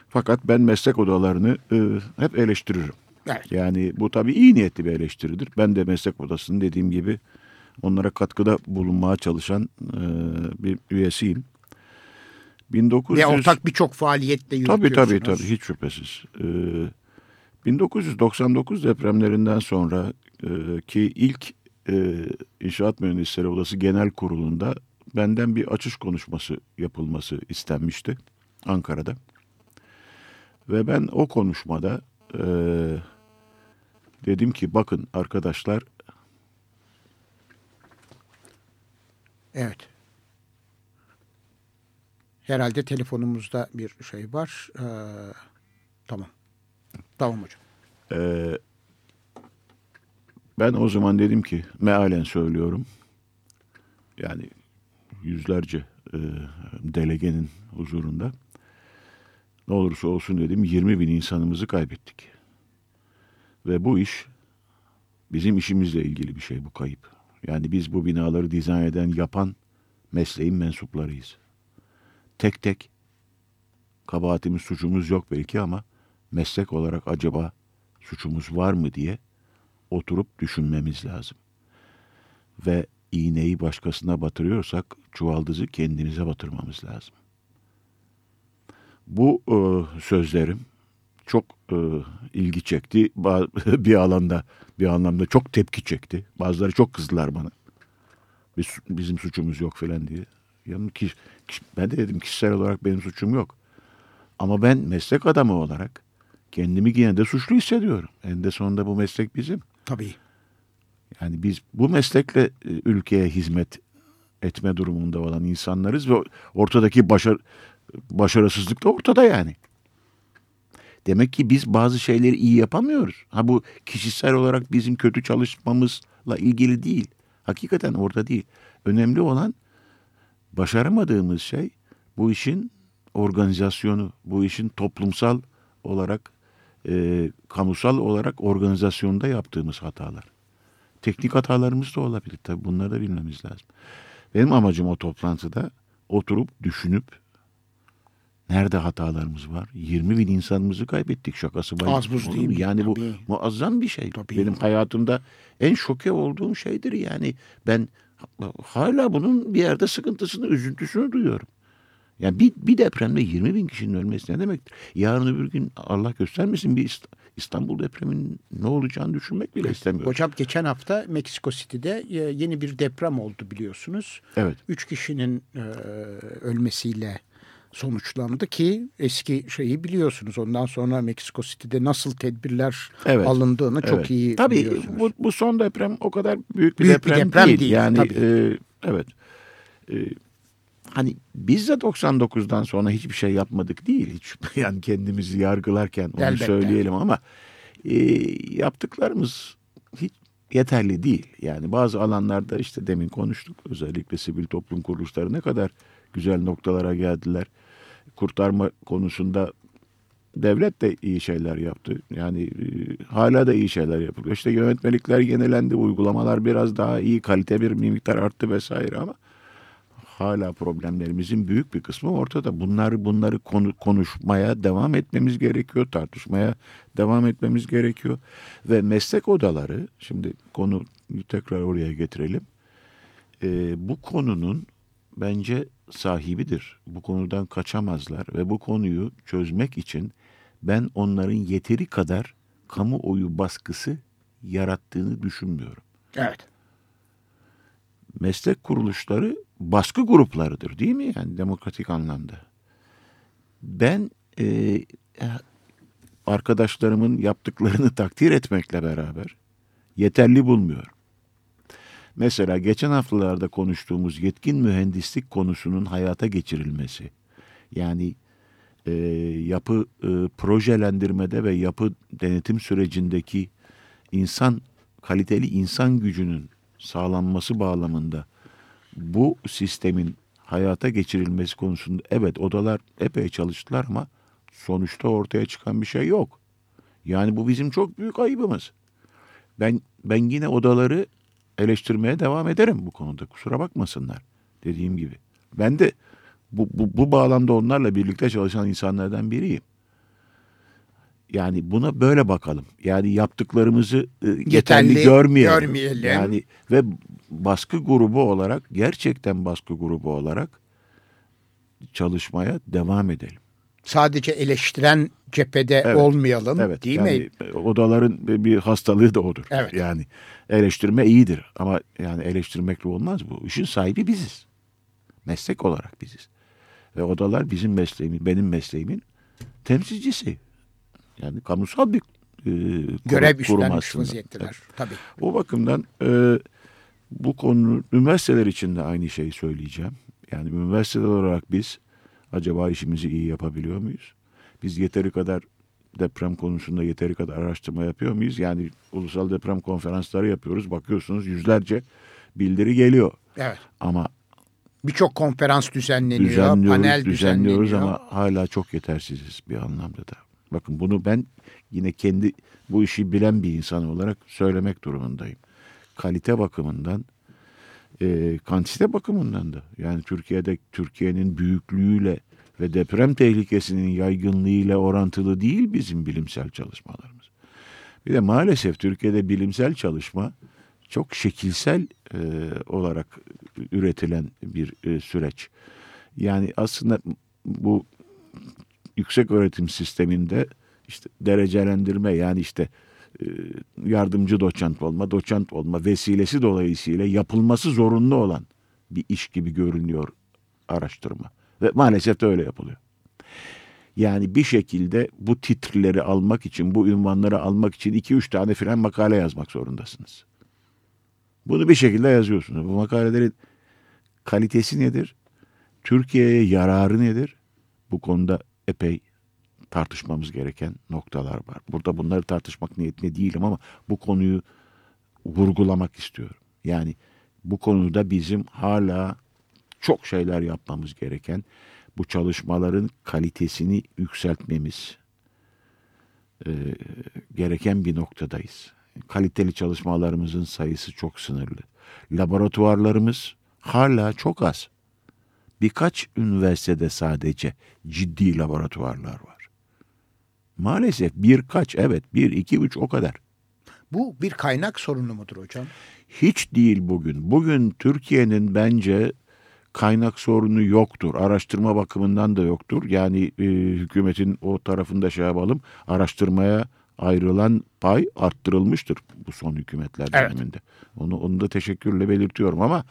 fakat ben meslek odalarını e, hep eleştiririm. Evet. Yani bu tabii iyi niyetli bir eleştiridir. Ben de meslek odasının dediğim gibi onlara katkıda bulunmaya çalışan e, bir üyesiyim. 1900 Ve ortak birçok faaliyetle Tabii yürütüyorsunuz. tabii tabii hiç şüphesiz. Ee, 1999 depremlerinden sonra e, ki ilk e, İnşaat Mühendisleri Odası Genel Kurulu'nda benden bir açış konuşması yapılması istenmişti Ankara'da. Ve ben o konuşmada e, dedim ki bakın arkadaşlar Evet. Herhalde telefonumuzda bir şey var. Ee, tamam. Tamam hocam. Ee, ben o zaman dedim ki mealen söylüyorum. Yani yüzlerce e, delegenin huzurunda. Ne olursa olsun dedim 20 bin insanımızı kaybettik. Ve bu iş bizim işimizle ilgili bir şey bu kayıp. Yani biz bu binaları dizayn eden, yapan mesleğin mensuplarıyız. Tek tek kabahatimiz, suçumuz yok belki ama meslek olarak acaba suçumuz var mı diye oturup düşünmemiz lazım. Ve iğneyi başkasına batırıyorsak çuvaldızı kendimize batırmamız lazım. Bu e, sözlerim çok e, ilgi çekti. Bir alanda, bir anlamda çok tepki çekti. Bazıları çok kızdılar bana. Biz, bizim suçumuz yok falan diye. Yani ki- ben de dedim kişisel olarak benim suçum yok. Ama ben meslek adamı olarak kendimi yine de suçlu hissediyorum. En de sonunda bu meslek bizim. Tabii. Yani biz bu meslekle e, ülkeye hizmet etme durumunda olan insanlarız ve ortadaki başar başarısızlık da ortada yani. Demek ki biz bazı şeyleri iyi yapamıyoruz. Ha bu kişisel olarak bizim kötü çalışmamızla ilgili değil. Hakikaten orada değil. Önemli olan başaramadığımız şey bu işin organizasyonu, bu işin toplumsal olarak, e, kamusal olarak organizasyonda yaptığımız hatalar. Teknik hatalarımız da olabilir. Tabii bunları da bilmemiz lazım. Benim amacım o toplantıda oturup düşünüp nerede hatalarımız var? 20 bin insanımızı kaybettik şakası var. Az buz değil mi? Yani bu Tabii. muazzam bir şey. Tabii. Benim hayatımda en şoke olduğum şeydir yani. Ben hala bunun bir yerde sıkıntısını, üzüntüsünü duyuyorum. Yani bir, bir depremde 20 bin kişinin ölmesi ne demektir? Yarın öbür gün Allah göstermesin bir İst- İstanbul depreminin ne olacağını düşünmek bile istemiyorum. Hocam geçen hafta Meksiko City'de e, yeni bir deprem oldu biliyorsunuz. Evet. Üç kişinin e, ölmesiyle sonuçlandı ki eski şeyi biliyorsunuz. Ondan sonra Meksiko City'de nasıl tedbirler Evet. alındığını çok Evet. iyi Tabii biliyorsunuz. bu, bu son deprem o kadar büyük bir, Büyük bir deprem, deprem değil. değil, Yani tabii. e, evet. E, hani biz de 99'dan sonra hiçbir şey yapmadık değil. Hiç yani kendimizi yargılarken onu Elbette. söyleyelim ama e, yaptıklarımız hiç yeterli değil. Yani bazı alanlarda işte demin konuştuk. Özellikle sivil toplum kuruluşları ne kadar güzel noktalara geldiler. Kurtarma konusunda devlet de iyi şeyler yaptı. Yani e, hala da iyi şeyler yapılıyor. İşte yönetmelikler yenilendi, uygulamalar biraz daha iyi, kalite bir miktar arttı vesaire ama hala problemlerimizin büyük bir kısmı ortada. Bunlar bunları konu, konuşmaya devam etmemiz gerekiyor, tartışmaya devam etmemiz gerekiyor ve meslek odaları şimdi konu tekrar oraya getirelim. E, bu konunun bence sahibidir. Bu konudan kaçamazlar ve bu konuyu çözmek için ben onların yeteri kadar kamuoyu baskısı yarattığını düşünmüyorum. Evet. Meslek kuruluşları baskı gruplarıdır değil mi? Yani demokratik anlamda. Ben e, arkadaşlarımın yaptıklarını takdir etmekle beraber yeterli bulmuyorum. Mesela geçen haftalarda konuştuğumuz yetkin mühendislik konusunun hayata geçirilmesi. Yani e, yapı e, projelendirmede ve yapı denetim sürecindeki insan kaliteli insan gücünün sağlanması bağlamında bu sistemin hayata geçirilmesi konusunda evet odalar epey çalıştılar ama sonuçta ortaya çıkan bir şey yok. Yani bu bizim çok büyük ayıbımız. Ben ben yine odaları eleştirmeye devam ederim bu konuda. Kusura bakmasınlar dediğim gibi. Ben de bu, bu, bu bağlamda onlarla birlikte çalışan insanlardan biriyim. Yani buna böyle bakalım. Yani yaptıklarımızı e, yeterli, Yeterli görmeyelim. görmeyelim. Yani ve baskı grubu olarak gerçekten baskı grubu olarak çalışmaya devam edelim. Sadece eleştiren cephede Evet. olmayalım Evet. değil yani mi? e, Odaların bir- hastalığı da odur. Evet. Yani eleştirme iyidir ama yani eleştirmekle olmaz bu. İşin sahibi biziz. Meslek olarak biziz. Ve odalar bizim mesleğimin, benim mesleğimin temsilcisi. Yani kamusal bir e, Görev üstlenmiş vaziyetteler. Tabii. O bakımdan e, bu konu üniversiteler için de aynı şeyi söyleyeceğim. Yani üniversiteler olarak biz acaba işimizi iyi yapabiliyor muyuz? Biz yeteri kadar deprem konusunda yeteri kadar araştırma yapıyor muyuz? Yani ulusal deprem konferansları yapıyoruz. Bakıyorsunuz yüzlerce bildiri geliyor. Evet. Ama Birçok konferans düzenleniyor, düzenliyoruz, panel düzenliyoruz düzenleniyor. ama hala çok yetersiziz bir anlamda da. Bakın bunu ben yine kendi bu işi bilen bir insan olarak söylemek durumundayım. Kalite bakımından, e, kantite bakımından da. Yani Türkiye'de Türkiye'nin büyüklüğüyle ve deprem tehlikesinin yaygınlığıyla orantılı değil bizim bilimsel çalışmalarımız. Bir de maalesef Türkiye'de bilimsel çalışma çok şekilsel e, olarak üretilen bir e, süreç. Yani aslında bu yüksek öğretim sisteminde işte derecelendirme yani işte e, yardımcı doçent olma, doçent olma vesilesi dolayısıyla yapılması zorunlu olan bir iş gibi görünüyor araştırma. Ve maalesef de öyle yapılıyor. Yani bir şekilde bu titrileri almak için, bu ünvanları almak için iki üç tane filan makale yazmak zorundasınız. Bunu bir şekilde yazıyorsunuz. Bu makalelerin kalitesi nedir? Türkiye'ye yararı nedir? Bu konuda epey tartışmamız gereken noktalar var. Burada bunları tartışmak niyetinde değilim ama bu konuyu vurgulamak istiyorum. Yani bu konuda bizim hala çok şeyler yapmamız gereken, bu çalışmaların kalitesini yükseltmemiz e, gereken bir noktadayız. Kaliteli çalışmalarımızın sayısı çok sınırlı. Laboratuvarlarımız hala çok az. Birkaç üniversitede sadece ciddi laboratuvarlar var. Maalesef birkaç evet bir iki üç o kadar. Bu bir kaynak sorunu mudur hocam? Hiç değil bugün. Bugün Türkiye'nin bence kaynak sorunu yoktur. Araştırma bakımından da yoktur. Yani e, hükümetin o tarafında şey yapalım. Araştırmaya ayrılan pay arttırılmıştır bu son hükümetler Evet. döneminde. Onu, onu da teşekkürle belirtiyorum ama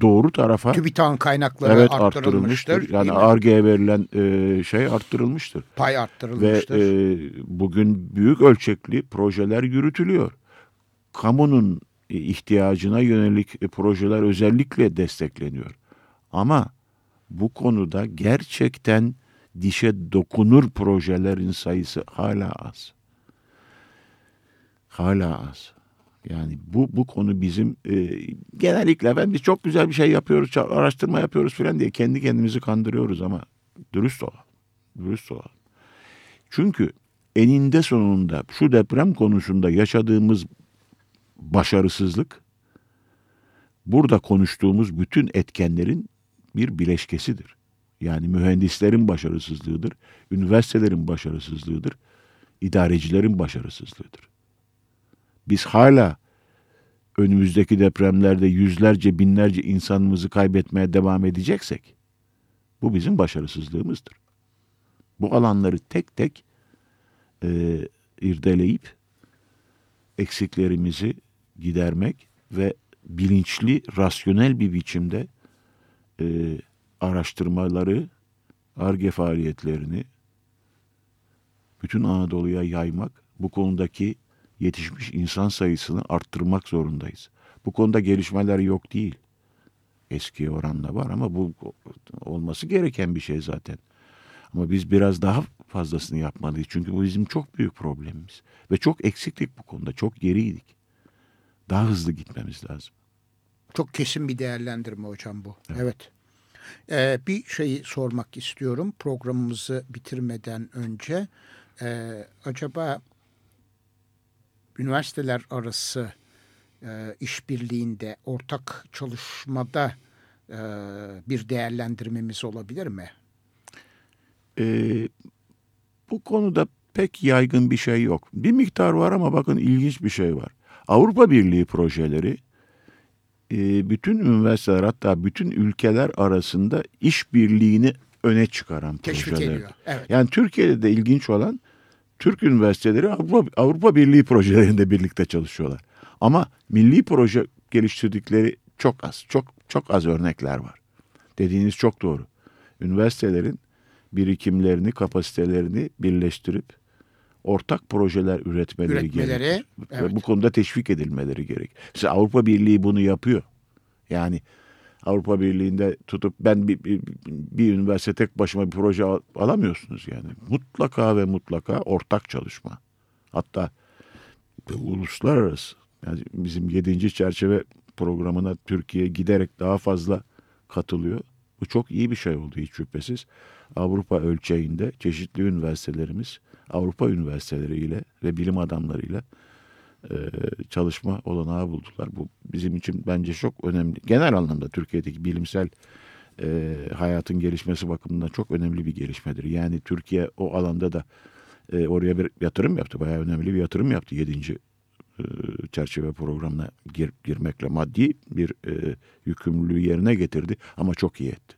doğru tarafa TÜBİTAK'ın kaynakları evet arttırılmıştır. arttırılmıştır. Yani? ARGE'ye verilen e, şey arttırılmıştır. pay Ve arttırılmıştır. e, bugün büyük ölçekli projeler yürütülüyor. Kamunun e, ihtiyacına yönelik e, projeler özellikle destekleniyor. Ama bu konuda gerçekten dişe dokunur projelerin sayısı hala az. Hala az. Yani bu bu konu bizim e, genellikle ben biz çok güzel bir şey yapıyoruz, araştırma yapıyoruz falan diye kendi kendimizi kandırıyoruz ama dürüst olalım. Dürüst olalım. Çünkü eninde sonunda şu deprem konusunda yaşadığımız başarısızlık burada konuştuğumuz bütün etkenlerin bir bileşkesidir. Yani mühendislerin başarısızlığıdır, üniversitelerin başarısızlığıdır, idarecilerin başarısızlığıdır. Biz hala önümüzdeki depremlerde yüzlerce binlerce insanımızı kaybetmeye devam edeceksek bu bizim başarısızlığımızdır. Bu alanları tek tek e, irdeleyip eksiklerimizi gidermek ve bilinçli, rasyonel bir biçimde e, araştırmaları, ARGE faaliyetlerini bütün Anadolu'ya yaymak, bu konudaki yetişmiş insan sayısını arttırmak zorundayız. Bu konuda gelişmeler yok değil. Eskiye oranla var ama bu olması gereken bir şey zaten. Ama biz biraz daha fazlasını yapmalıyız. Çünkü bu bizim çok büyük problemimiz. Ve çok eksiklik bu konuda. Çok geriydik. Daha hızlı gitmemiz lazım. Çok kesin bir değerlendirme hocam bu. Evet. Ee, bir şeyi sormak istiyorum programımızı bitirmeden önce. Ee, acaba üniversiteler arası e, işbirliğinde, ortak çalışmada e, bir değerlendirmemiz olabilir mi? Ee, bu konuda pek yaygın bir şey yok. Bir miktar var ama bakın ilginç bir şey var. Avrupa Birliği projeleri e, bütün üniversiteler hatta bütün ülkeler arasında işbirliğini öne çıkaran Teşvik projeler. ediyor. Evet. Yani Türkiye'de de ilginç olan Türk üniversiteleri Avrupa, Avrupa Birliği projelerinde birlikte çalışıyorlar. Ama milli proje geliştirdikleri çok az, çok çok az örnekler var. Dediğiniz çok doğru. Üniversitelerin birikimlerini, kapasitelerini birleştirip ortak projeler üretmeleri, Üretmeleri, evet. Ve bu konuda teşvik edilmeleri gerek. Mesela Avrupa Birliği bunu yapıyor. Yani Avrupa Birliği'nde tutup ben bir, bir, bir üniversite tek başıma bir proje al- alamıyorsunuz yani. Mutlaka ve mutlaka ortak çalışma. Hatta uluslararası yani bizim 7. çerçeve programına Türkiye giderek daha fazla katılıyor. Bu çok iyi bir şey oldu hiç şüphesiz. Avrupa ölçeğinde çeşitli üniversitelerimiz Avrupa üniversiteleriyle ve bilim adamlarıyla e, çalışma olanağı buldular. Bu bizim için bence çok önemli. Genel anlamda Türkiye'deki bilimsel e, hayatın gelişmesi bakımından çok önemli bir gelişmedir. Yani Türkiye o alanda da e, oraya bir yatırım yaptı. Bayağı önemli bir yatırım yaptı. Yedinci e, çerçeve programına gir, girmekle maddi bir e, yükümlülüğü yerine getirdi. Ama çok iyi etti.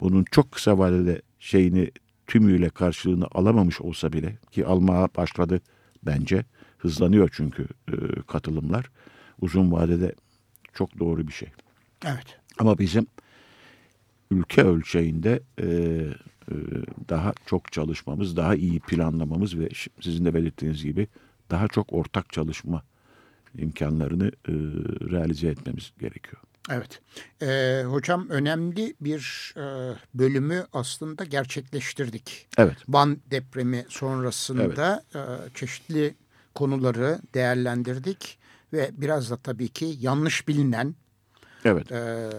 Bunun çok kısa vadede şeyini tümüyle karşılığını alamamış olsa bile ki almaya başladı bence. Hızlanıyor çünkü e, katılımlar. Uzun vadede çok doğru bir şey. Evet. Ama bizim ülke ölçeğinde e, e, daha çok çalışmamız, daha iyi planlamamız ve sizin de belirttiğiniz gibi daha çok ortak çalışma imkanlarını e, realize etmemiz gerekiyor. Evet. Ee, hocam önemli bir e, bölümü aslında gerçekleştirdik. Evet. Van depremi sonrasında e, çeşitli konuları değerlendirdik ve biraz da tabii ki yanlış bilinen Evet. e,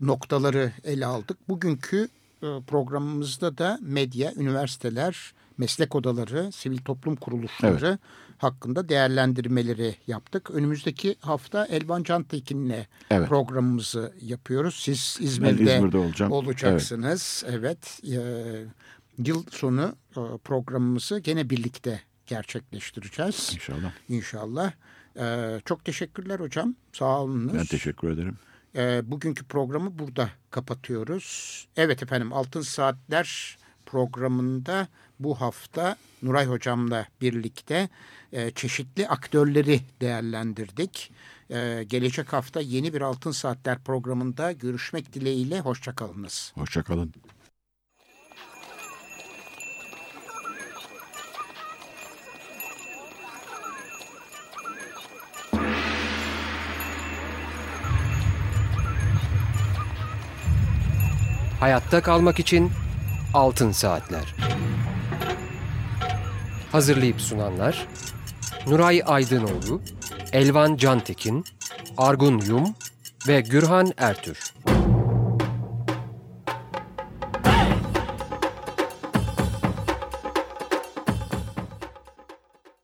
noktaları ele aldık. Bugünkü e, programımızda da medya, üniversiteler, meslek odaları, sivil toplum kuruluşları hakkında değerlendirmeleri yaptık. Önümüzdeki hafta Elvan Cantekin'le Evet. programımızı yapıyoruz. Siz Ben İzmir'de, İzmir'de olacağım. olacaksınız. Evet. E, yıl sonu e, programımızı gene birlikte gerçekleştireceğiz. İnşallah. İnşallah. E, çok teşekkürler hocam. Sağ olunuz. Ben teşekkür ederim. E, bugünkü programı burada kapatıyoruz. Evet efendim Altın Saatler programında bu hafta Nuray Hocam'la birlikte e, çeşitli aktörleri değerlendirdik. E, gelecek hafta yeni bir Altın Saatler programında görüşmek dileğiyle. Hoşçakalınız. Hoşçakalın. Hayatta kalmak için Altın Saatler. Hazırlayıp sunanlar Nuray Aydınoğlu, Elvan Cantekin, Argun Yum ve Gürhan Ertür.